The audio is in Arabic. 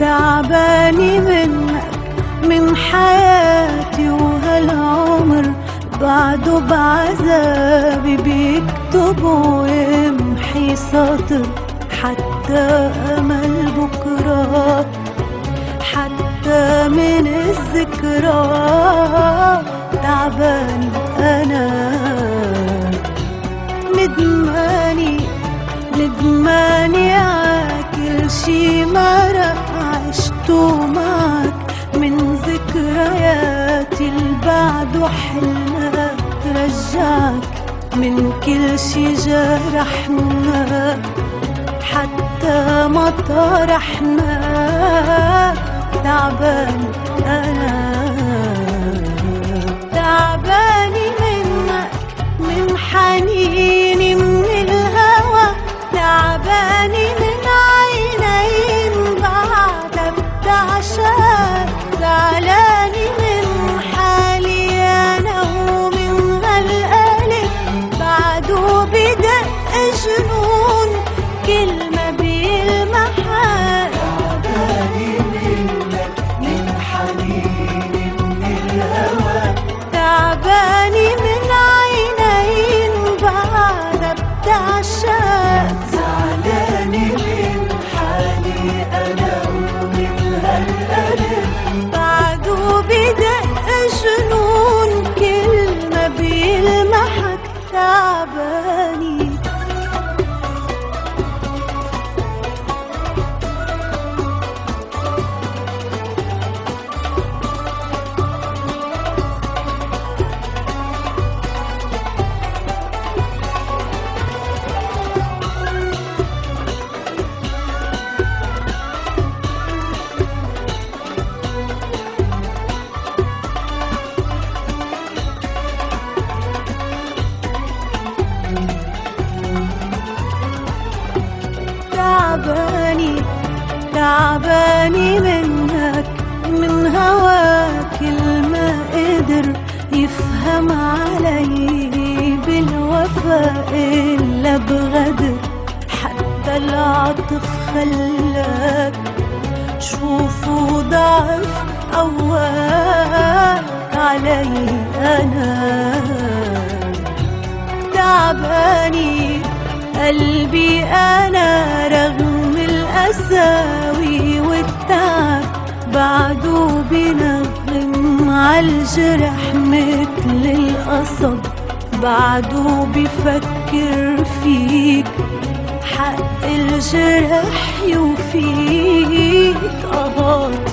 تعباني منك من حياتي وهالعمر بعده بعذابي بيكتب ويمحي سطر حتى أمل بكرة حتى من الذكرى. تعباني وحلنا ترجعك من كل شي جرحنا حتى ما طرحنا تعبان تعباني منك من هواك ما قدر يفهم علي بالوفاء إلا بغدر حتى العطف خلاك شوفوا ضعف قواك علي أنا. تعباني قلبي أنا رغم الأساوي والتعب بعده بنغم عالجرح مثل القصب بعده بفكر فيك حق الجرح يوفيك قهات